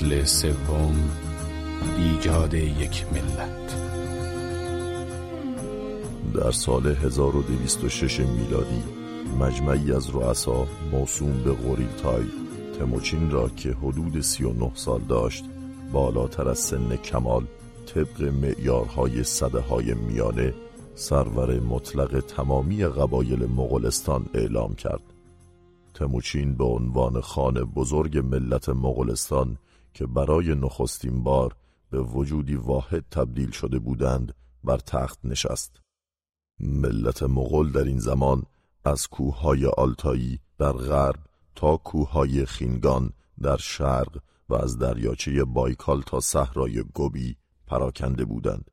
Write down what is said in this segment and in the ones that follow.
فصل سوم ایجاد یک ملت. در سال 1206 میلادی مجمعی از رؤسا موسوم به غوریلتای تموچین را که حدود 39 سال داشت بالاتر از سن کمال طبق معیارهای صده های میانه سرور مطلق تمامی قبایل مغولستان اعلام کرد. تموچین به عنوان خان بزرگ ملت مغولستان که برای نخستین بار به وجودی واحد تبدیل شده بودند بر تخت نشست. ملت مغول در این زمان از کوههای آلتایی در غرب تا کوههای خینگان در شرق و از دریاچه بایکال تا صحرای گوبی پراکنده بودند.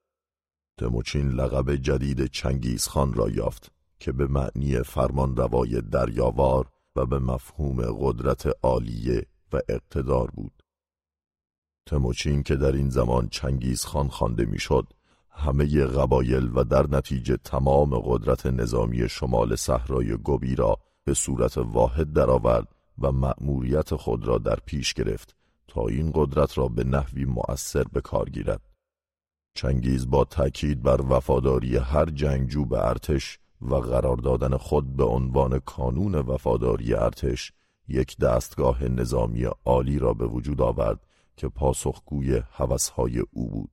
تموچین لقب جدید چنگیز خان را یافت که به معنی فرمان روای دریاوار و به مفهوم قدرت عالیه و اقتدار بود. تموچین که در این زمان چنگیز خان خوانده می‌شد همه قبایل و در نتیجه تمام قدرت نظامی شمال صحرای گوبی را به صورت واحد درآورد و مأموریت خود را در پیش گرفت تا این قدرت را به نحوی مؤثر به کار گیرد. چنگیز با تأکید بر وفاداری هر جنگجو به ارتش و قرار دادن خود به عنوان کانون وفاداری ارتش یک دستگاه نظامی عالی را به وجود آورد که پاسخگوی هوسهای او بود.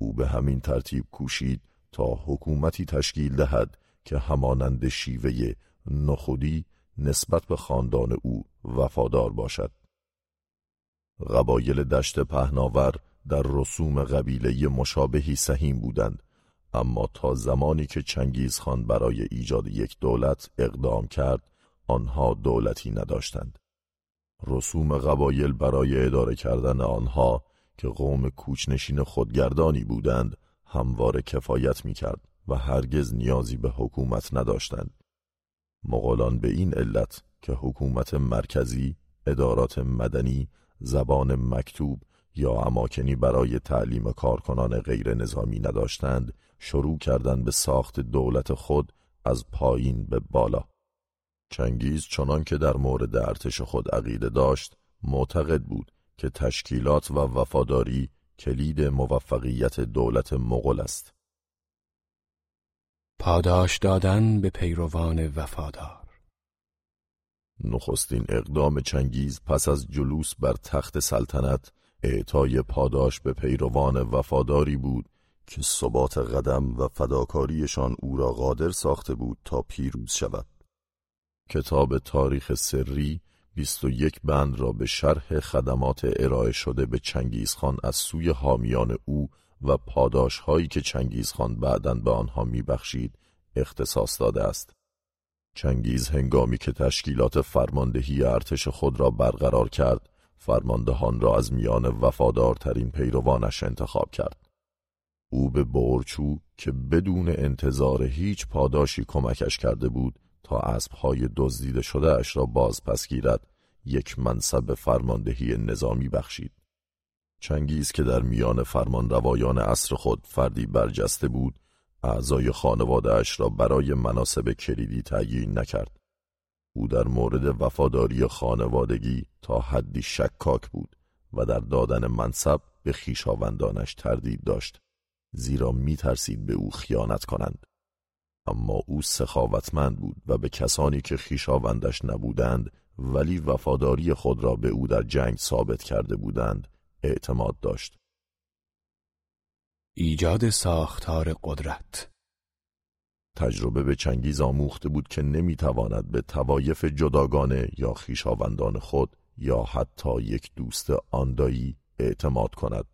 او به همین ترتیب کوشید تا حکومتی تشکیل دهد که همانند شیوه نخودی نسبت به خاندان او وفادار باشد. قبایل دشت پهناور در رسوم قبیله مشابهی سهیم بودند اما تا زمانی که چنگیز خان برای ایجاد یک دولت اقدام کرد آنها دولتی نداشتند. رسوم قبایل برای اداره کردن آنها که قوم کوچنشین خودگردانی بودند همواره کفایت می کرد و هرگز نیازی به حکومت نداشتند. مغولان به این علت که حکومت مرکزی، ادارات مدنی، زبان مکتوب یا اماکنی برای تعلیم کارکنان غیر نظامی نداشتند شروع کردند به ساخت دولت خود از پایین به بالا. چنگیز چنان که در مورد ارتش خود عقیده داشت معتقد بود که تشکیلات و وفاداری کلید موفقیت دولت مغول است. پاداش دادن به پیروان وفادار. نخستین اقدام چنگیز پس از جلوس بر تخت سلطنت اعطای پاداش به پیروان وفاداری بود که ثبات قدم و فداکاریشان او را قادر ساخته بود تا پیروز شود. کتاب تاریخ سری 21 بند را به شرح خدمات ارائه شده به چنگیزخان از سوی حامیان او و پاداش هایی که چنگیزخان بعدا به آنها میبخشید اختصاص داده است. چنگیز هنگامی که تشکیلات فرماندهی ارتش خود را برقرار کرد، فرماندهان را از میان وفادارترین پیروانش انتخاب کرد. او به بورچو که بدون انتظار هیچ پاداشی کمکش کرده بود تا اسبهای دزدیده شده اش را باز پس گیرد یک منصب فرماندهی نظامی بخشید. چنگیز که در میان فرمان روایان عصر خود فردی برجسته بود اعضای خانواده اش را برای مناسب کلیدی تعیین نکرد. او در مورد وفاداری خانوادگی تا حدی شکاک بود و در دادن منصب به خیشاوندانش تردید داشت زیرا می ترسید به او خیانت کنند. اما او سخاوتمند بود و به کسانی که خیشاوندش نبودند ولی وفاداری خود را به او در جنگ ثابت کرده بودند اعتماد داشت. ایجاد ساختار قدرت. تجربه به چنگیز آموخته بود که نمی‌تواند به توایف جداگانه یا خیشاوندان خود یا حتی یک دوست آندایی اعتماد کند.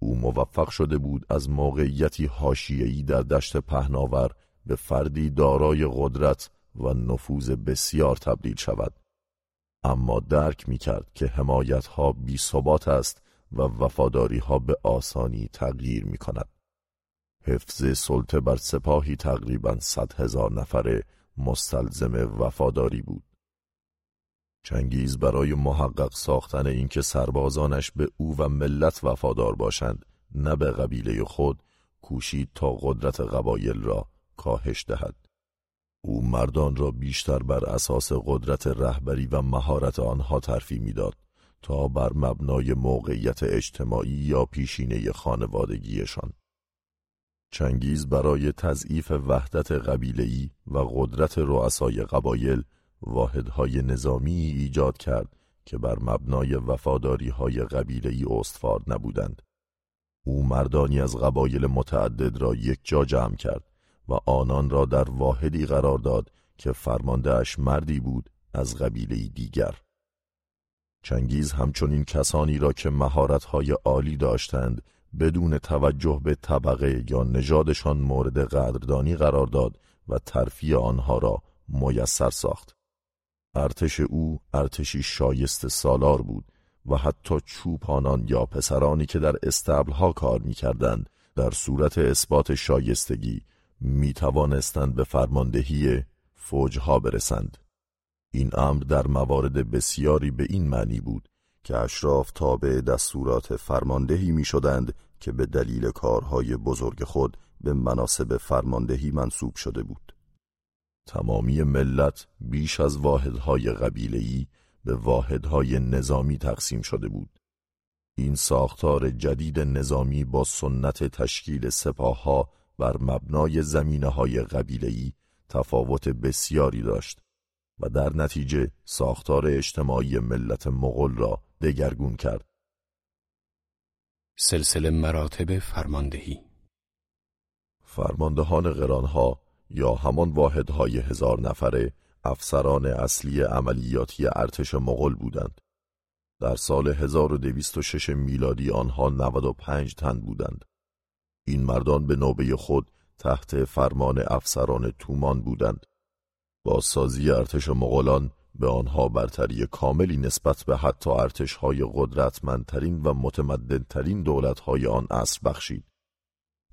او موفق شده بود از موقعیتی حاشیه‌ای در دشت پهناور به فردی دارای قدرت و نفوذ بسیار تبدیل شود اما درک می کرد که حمایت ها بی ثبات است و وفاداری ها به آسانی تغییر می کند. حفظ سلطه بر سپاهی تقریبا صد هزار نفره مستلزم وفاداری بود. چنگیز برای محقق ساختن اینکه سربازانش به او و ملت وفادار باشند نه به قبیله خود کوشید تا قدرت قبایل را کاهش دهد. او مردان را بیشتر بر اساس قدرت رهبری و مهارت آنها ترفی می‌داد تا بر مبنای موقعیت اجتماعی یا پیشینه خانوادگیشان چنگیز برای تضعیف وحدت قبیله‌ای و قدرت رؤسای قبایل واحدهای نظامی ایجاد کرد که بر مبنای وفاداری های قبیله‌ای استوار نبودند. او مردانی از قبایل متعدد را یک جا جمع کرد و آنان را در واحدی قرار داد که فرماندهش مردی بود از قبیله دیگر. چنگیز همچنین کسانی را که مهارت‌های عالی داشتند بدون توجه به طبقه یا نژادشان مورد قدردانی قرار داد و ترفیع آنها را میسر ساخت. ارتش او ارتشی شایست سالار بود و حتی چوپانان یا پسرانی که در استبلها کار می‌کردند در صورت اثبات شایستگی می توانستند به فرماندهی فوجها برسند. این امر در موارد بسیاری به این معنی بود که اشراف تابع دستورات فرماندهی می شدند که به دلیل کارهای بزرگ خود به مناسب فرماندهی منصوب شده بود. تمامی ملت بیش از واحدهای قبیلهی به واحدهای نظامی تقسیم شده بود. این ساختار جدید نظامی با سنت تشکیل سپاهها بر مبنای زمینه های قبیلهی تفاوت بسیاری داشت و در نتیجه ساختار اجتماعی ملت مغول را دگرگون کرد. سلسله مراتب فرماندهی فرماندهان قرانها یا همان واحدهای هزار نفره افسران اصلی عملیاتی ارتش مغول بودند. در سال 1206 میلادی آنها 95 تن بودند. این مردان به نوبه خود تحت فرمان افسران تومان بودند. با سازی ارتش مغولان به آنها برتری کاملی نسبت به حتی ارتشهای قدرتمندترین و متمدنترین دولتهای آن عصر بخشید.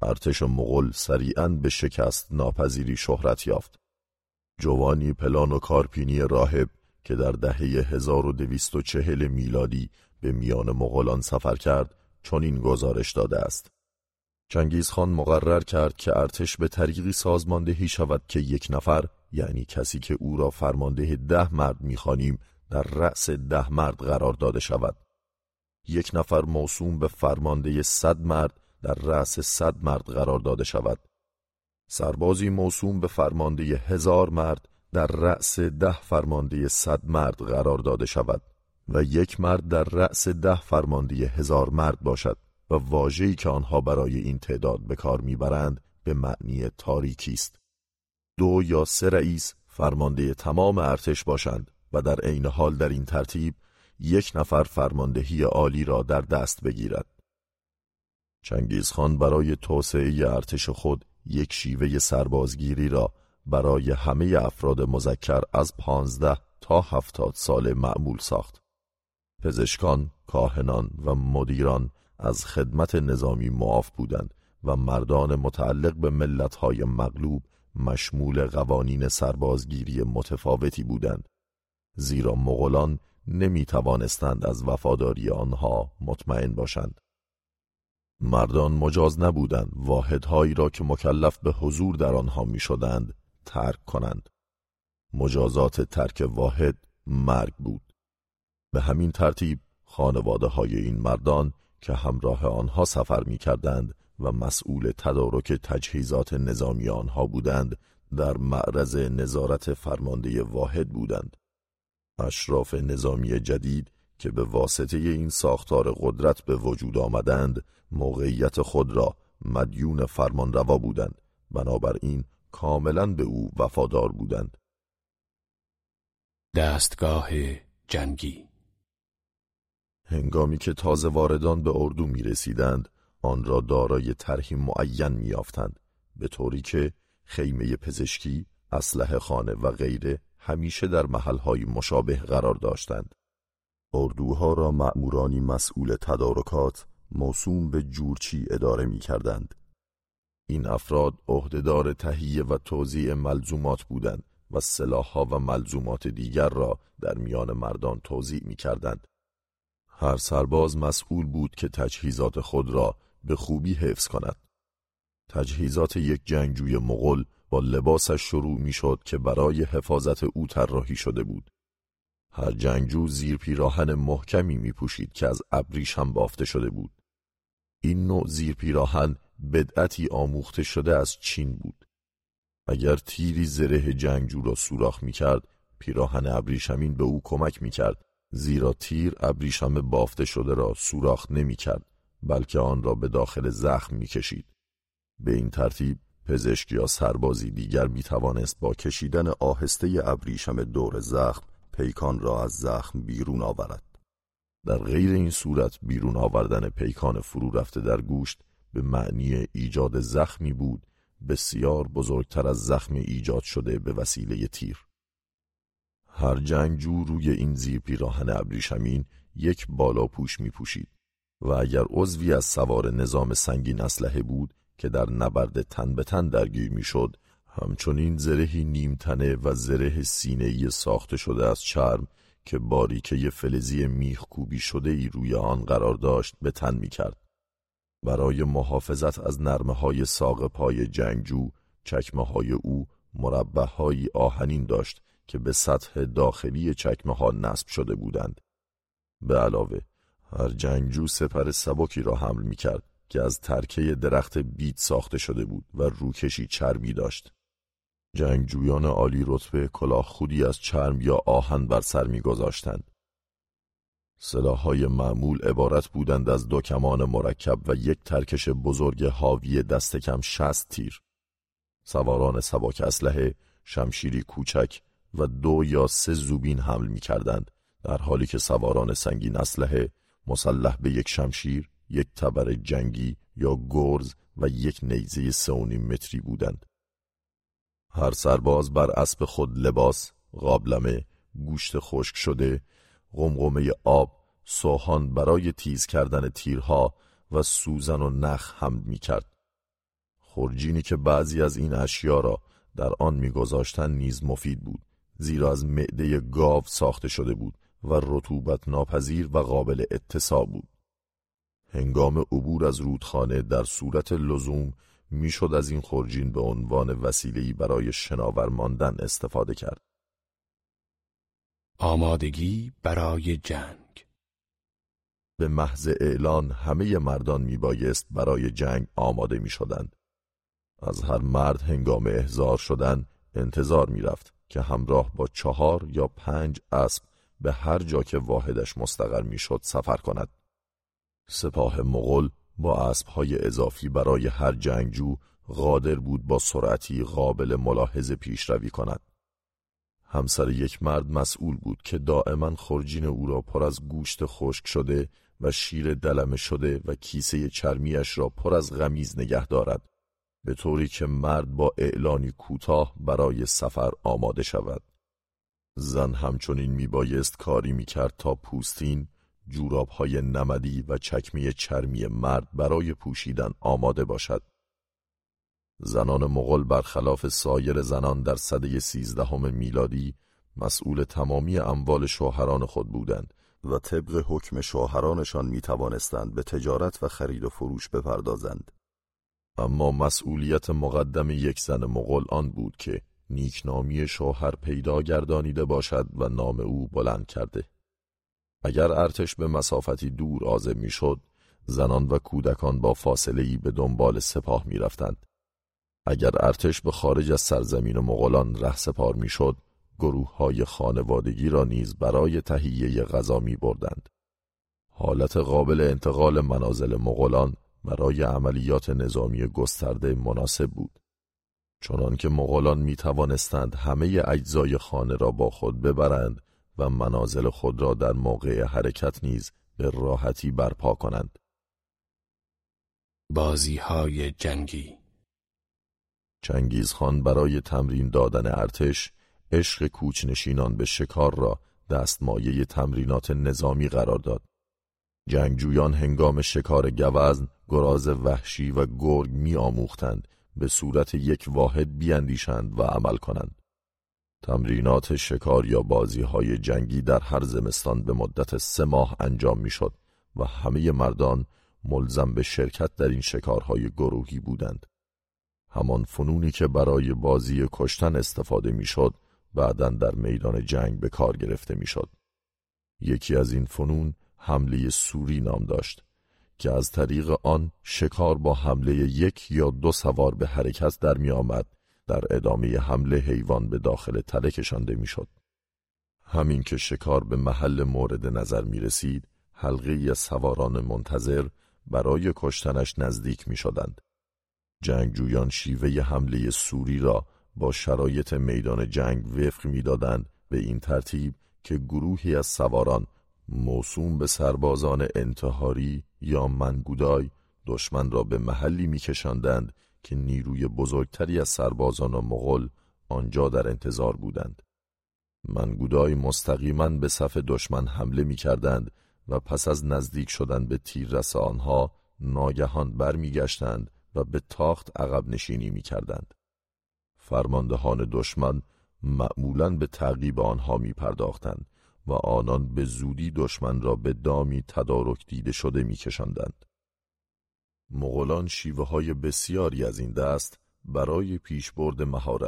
ارتش مغول سریعا به شکست ناپذیری شهرت یافت. جوانی پلان و کارپینی راهب که در دهه 1240 میلادی به میان مغولان سفر کرد چنین گزارش داده است. چنگیز خان مقرر کرد که ارتش به طریقی سازماندهی شود که یک نفر یعنی کسی که او را فرمانده ده مرد می‌خوانیم در رأس ده مرد قرار داده شود. یک نفر موسوم به فرمانده صد مرد در رأس صد مرد قرار داده شود. سربازی موسوم به فرمانده هزار مرد در رأس ده فرمانده صد مرد قرار داده شود و یک مرد در رأس ده فرمانده هزار مرد باشد و واژه‌ای که آنها برای این تعداد به کار می‌برند به معنی تاریکی است. دو یا سه رئیس فرمانده تمام ارتش باشند و در عین حال در این ترتیب یک نفر فرماندهی عالی را در دست بگیرد. چنگیزخان برای توسعه ارتش خود یک شیوه سربازگیری را برای همه افراد مذکر از پانزده تا هفتاد سال معمول ساخت. پزشکان، کاهنان و مدیران از خدمت نظامی معاف بودند و مردان متعلق به ملتهای مغلوب مشمول قوانین سربازگیری متفاوتی بودند زیرا مغولان نمی توانستند از وفاداری آنها مطمئن باشند. مردان مجاز نبودند واحدهایی را که مکلف به حضور در آنها می شدند ترک کنند. مجازات ترک واحد مرگ بود. به همین ترتیب خانواده های این مردان که همراه آنها سفر می کردند و مسئول تدارک تجهیزات نظامی آنها بودند در معرض نظارت فرمانده واحد بودند. اشراف نظامی جدید که به واسطه این ساختار قدرت به وجود آمدند موقعیت خود را مدیون فرمانروا بودند. بنابراین کاملا به او وفادار بودند. دستگاه جنگی هنگامی که تازه واردان به اردو می رسیدند آن را دارای طرحی معین میافتند به طوری که خیمه پزشکی، اسلحه خانه و غیره همیشه در محلهای مشابه قرار داشتند. اردوها را مأمورانی مسئول تدارکات موسوم به جورچی اداره می کردند. این افراد عهدهدار تهیه و توزیع ملزومات بودند و سلاحها و ملزومات دیگر را در میان مردان توزیع می کردند. هر سرباز مسئول بود که تجهیزات خود را به خوبی حفظ کند. تجهیزات یک جنگجوی مغل با لباسش شروع می شد که برای حفاظت او طراحی شده بود. هر جنگجو زیر پیراهن محکمی می پوشید که از ابریش هم بافته شده بود. این نوع زیر پیراهن بدعتی آموخته شده از چین بود. اگر تیری زره جنگجو را سوراخ می کرد، پیراهن ابریشمین به او کمک می کرد زیرا تیر ابریشم بافته شده را سوراخ نمی کرد بلکه آن را به داخل زخم می کشید. به این ترتیب پزشک یا سربازی دیگر می توانست با کشیدن آهسته ابریشم دور زخم پیکان را از زخم بیرون آورد. در غیر این صورت بیرون آوردن پیکان فرو رفته در گوشت به معنی ایجاد زخمی بود بسیار بزرگتر از زخم ایجاد شده به وسیله تیر. هر جنگجو روی این زیر پیراهن ابریشمین یک بالا پوش می پوشید و اگر عضوی از سوار نظام سنگین اسلحه بود که در نبرد تن به تن درگیر می شد همچنین زرهی نیمتنه و زره سینه‌ای ساخته شده از چرم که باریکه فلزی میخ کوبی شده ای روی آن قرار داشت به تن می کرد. برای محافظت از نرمه های ساق پای جنگجو چکمه های او مربع های آهنین داشت که به سطح داخلی چکمه ها نصب شده بودند. به علاوه هر جنگجو سپر سبکی را حمل می کرد که از ترکه درخت بید ساخته شده بود و روکشی چرمی داشت. جنگجویان عالی رتبه کلاه خودی از چرم یا آهن بر سر می گذاشتند. سلاحهای معمول عبارت بودند از دو کمان مرکب و یک ترکش بزرگ حاوی دست کم شست تیر. سواران سباک اسلحه شمشیری کوچک و دو یا سه زوبین حمل می کردند در حالی که سواران سنگین اسلحه مسلح به یک شمشیر، یک تبر جنگی یا گرز و یک نیزه سه متری بودند. هر سرباز بر اسب خود لباس، قابلمه، گوشت خشک شده، قمقمه آب، سوهان برای تیز کردن تیرها و سوزن و نخ حمل می کرد. خورجینی که بعضی از این اشیا را در آن میگذاشتند نیز مفید بود زیرا از معده گاو ساخته شده بود و رطوبت ناپذیر و قابل اتصاب بود. هنگام عبور از رودخانه در صورت لزوم می‌شد از این خورجین به عنوان وسیله‌ای برای شناور ماندن استفاده کرد. آمادگی برای جنگ به محض اعلان همه مردان میبایست برای جنگ آماده می شدند. از هر مرد هنگام احضار شدن انتظار می‌رفت که همراه با چهار یا پنج اسب به هر جا که واحدش مستقر می‌شد سفر کند. سپاه مغل با اسبهای اضافی برای هر جنگجو قادر بود با سرعتی قابل ملاحظه پیشروی کند. همسر یک مرد مسئول بود که دائما خرجین او را پر از گوشت خشک شده و شیر دلمه شده و کیسه چرمیش را پر از غمیز نگه دارد به طوری که مرد با اعلانی کوتاه برای سفر آماده شود. زن همچنین میبایست کاری می‌کرد تا پوستین، جورابهای نمدی و چکمی چرمی مرد برای پوشیدن آماده باشد. زنان مغل برخلاف سایر زنان در صده سیزدهم میلادی مسئول تمامی اموال شوهران خود بودند و طبق حکم شوهرانشان می توانستند به تجارت و خرید و فروش بپردازند. اما مسئولیت مقدم یک زن مغل آن بود که نیکنامی شوهر پیدا گردانیده باشد و نام او بلند کرده. اگر ارتش به مسافتی دور آزم می‌شد، زنان و کودکان با فاصله ای به دنبال سپاه می رفتند. اگر ارتش به خارج از سرزمین مغولان ره سپار می‌شد، گروه های خانوادگی را نیز برای تهیه غذا می بردند. حالت قابل انتقال منازل مغولان برای عملیات نظامی گسترده مناسب بود. چنان که مغولان می توانستند همه اجزای خانه را با خود ببرند و منازل خود را در موقع حرکت نیز به راحتی برپا کنند. بازی های جنگی چنگیز خان برای تمرین دادن ارتش عشق کوچنشینان به شکار را دستمایه تمرینات نظامی قرار داد. جنگجویان هنگام شکار گوزن، گراز وحشی و گرگ می آموختند به صورت یک واحد بیاندیشند و عمل کنند. تمرینات شکار یا بازی های جنگی در هر زمستان به مدت سه ماه انجام می شد و همه مردان ملزم به شرکت در این شکارهای گروهی بودند. همان فنونی که برای بازی کشتن استفاده می شد بعدا در میدان جنگ به کار گرفته می شد. یکی از این فنون حمله سوری نام داشت که از طریق آن شکار با حمله یک یا دو سوار به حرکت در می آمد در ادامه حمله حیوان به داخل تله کشانده می شد. همین که شکار به محل مورد نظر می رسید حلقه سواران منتظر برای کشتنش نزدیک می شدند. جنگجویان شیوه حمله سوری را با شرایط میدان جنگ وفق می‌دادند به این ترتیب که گروهی از سواران موسوم به سربازان انتحاری یا منگودای دشمن را به محلی میکشاندند که نیروی بزرگتری از سربازان و مغل آنجا در انتظار بودند. منگودای مستقیما به صف دشمن حمله می کردند و پس از نزدیک شدن به تیررس آنها ناگهان برمیگشتند و به تاخت عقب نشینی می کردند. فرماندهان دشمن معمولا به تعقیب آنها می پرداختند و آنان به زودی دشمن را به دامی تدارک دیده شده می کشندند. مغولان شیوه های بسیاری از این دست برای پیشبرد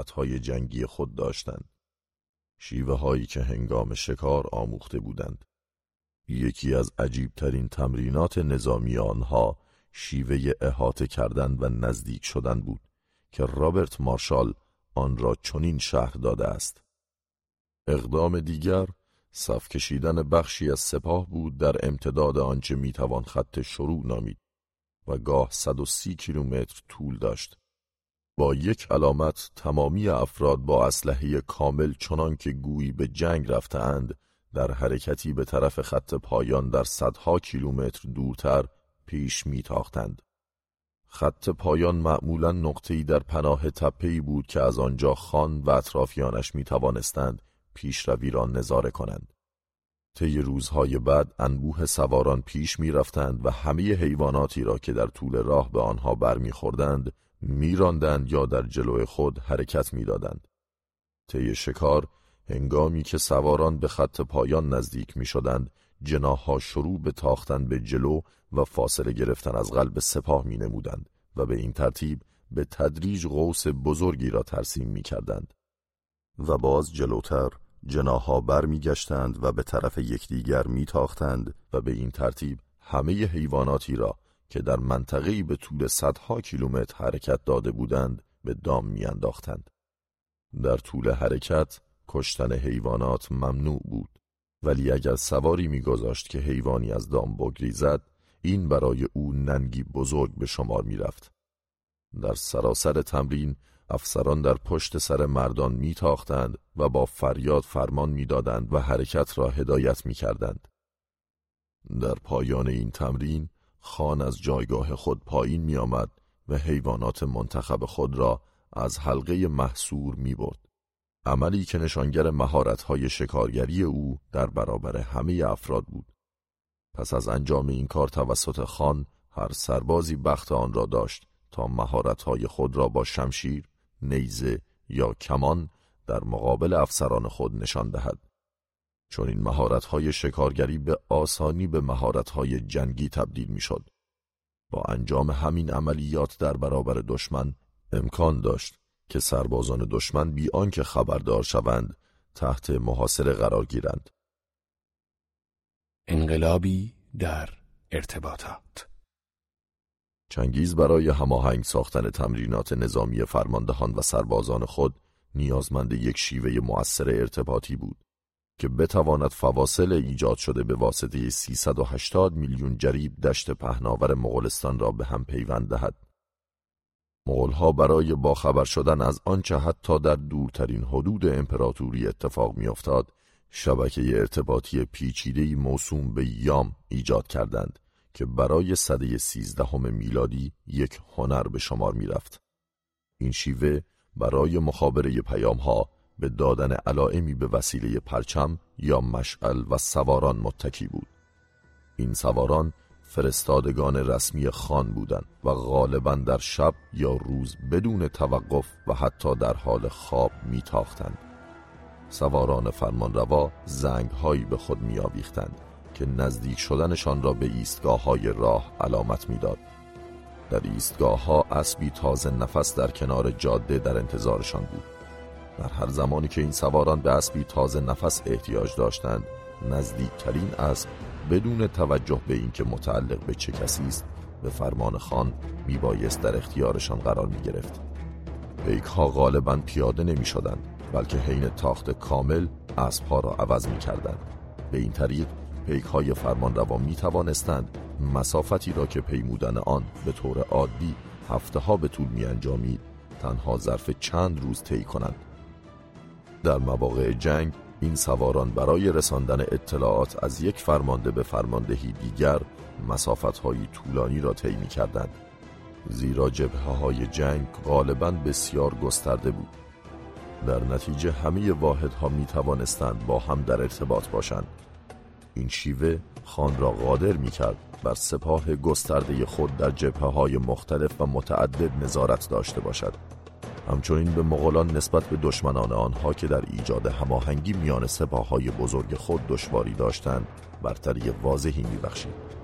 های جنگی خود داشتند. شیوه هایی که هنگام شکار آموخته بودند. یکی از عجیبترین تمرینات نظامی آنها شیوه احاطه کردن و نزدیک شدن بود که رابرت مارشال آن را چنین شهر داده است. اقدام دیگر صف کشیدن بخشی از سپاه بود در امتداد آنچه می‌توان خط شروع نامید و گاه 130 کیلومتر طول داشت. با یک علامت تمامی افراد با اسلحه کامل چنان که گویی به جنگ رفتهاند در حرکتی به طرف خط پایان در صدها کیلومتر دورتر پیش میتاختند. خط پایان معمولا نقطه‌ای در پناه تپه‌ای بود که از آنجا خان و اطرافیانش می توانستند پیشروی را نظاره کنند. طی روزهای بعد انبوه سواران پیش می رفتند و همه حیواناتی را که در طول راه به آنها برمیخوردند میراندند یا در جلو خود حرکت می‌دادند. طی شکار هنگامی که سواران به خط پایان نزدیک می شدند جناها شروع به تاختن به جلو و فاصله گرفتن از قلب سپاه می نمودند و به این ترتیب به تدریج قوس بزرگی را ترسیم می کردند. و باز جلوتر جناها بر می گشتند و به طرف یکدیگر می تاختند و به این ترتیب همه حیواناتی را که در منطقه‌ای به طول صدها کیلومتر حرکت داده بودند به دام می انداختند. در طول حرکت کشتن حیوانات ممنوع بود ولی اگر سواری میگذاشت که حیوانی از دام بگریزد این برای او ننگی بزرگ به شمار می‌رفت در سراسر تمرین افسران در پشت سر مردان میتاختند و با فریاد فرمان می‌دادند و حرکت را هدایت می‌کردند در پایان این تمرین خان از جایگاه خود پایین میآمد و حیوانات منتخب خود را از حلقه محصور می برد. عملی که نشانگر مهارت‌های شکارگری او در برابر همه افراد بود. پس از انجام این کار توسط خان هر سربازی بخت آن را داشت تا مهارت‌های خود را با شمشیر، نیزه یا کمان در مقابل افسران خود نشان دهد. چون این مهارت‌های شکارگری به آسانی به مهارت‌های جنگی تبدیل می‌شد. با انجام همین عملیات در برابر دشمن امکان داشت که سربازان دشمن بی آنکه خبردار شوند تحت محاصره قرار گیرند انقلابی در ارتباطات چنگیز برای هماهنگ ساختن تمرینات نظامی فرماندهان و سربازان خود نیازمند یک شیوه مؤثر ارتباطی بود که بتواند فواصل ایجاد شده به واسطه 380 میلیون جریب دشت پهناور مغولستان را به هم پیوند دهد. مغولها برای باخبر شدن از آنچه حتی در دورترین حدود امپراتوری اتفاق میافتاد شبکه ارتباطی پیچیده‌ای موسوم به یام ایجاد کردند که برای سده سیزدهم میلادی یک هنر به شمار می‌رفت. این شیوه برای مخابره پیامها به دادن علائمی به وسیله پرچم یا مشعل و سواران متکی بود. این سواران فرستادگان رسمی خان بودند و غالبا در شب یا روز بدون توقف و حتی در حال خواب میتاختند. سواران فرمانروا زنگ هایی به خود میآویختند که نزدیک شدنشان را به ایستگاه های راه علامت می‌داد. در ایستگاه ها اسبی تازه نفس در کنار جاده در انتظارشان بود. در هر زمانی که این سواران به اسبی تازه نفس احتیاج داشتند نزدیکترین اسب بدون توجه به اینکه متعلق به چه کسی است به فرمان خان میبایست در اختیارشان قرار می گرفت پیک ها غالبا پیاده نمی شدن بلکه حین تاخت کامل اسب ها را عوض می کردن. به این طریق پیک های فرمان روا می توانستند مسافتی را که پیمودن آن به طور عادی هفته ها به طول می انجامید تنها ظرف چند روز طی کنند. در مواقع جنگ این سواران برای رساندن اطلاعات از یک فرمانده به فرماندهی دیگر مسافت های طولانی را طی می کردند زیرا جبهه های جنگ غالبا بسیار گسترده بود. در نتیجه همه واحدها می توانستند با هم در ارتباط باشند. این شیوه خان را قادر می کرد بر سپاه گسترده خود در جبهه های مختلف و متعدد نظارت داشته باشد. همچنین به مغولان نسبت به دشمنان آنها که در ایجاد هماهنگی میان سپاه های بزرگ خود دشواری داشتند برتری واضحی میبخشید.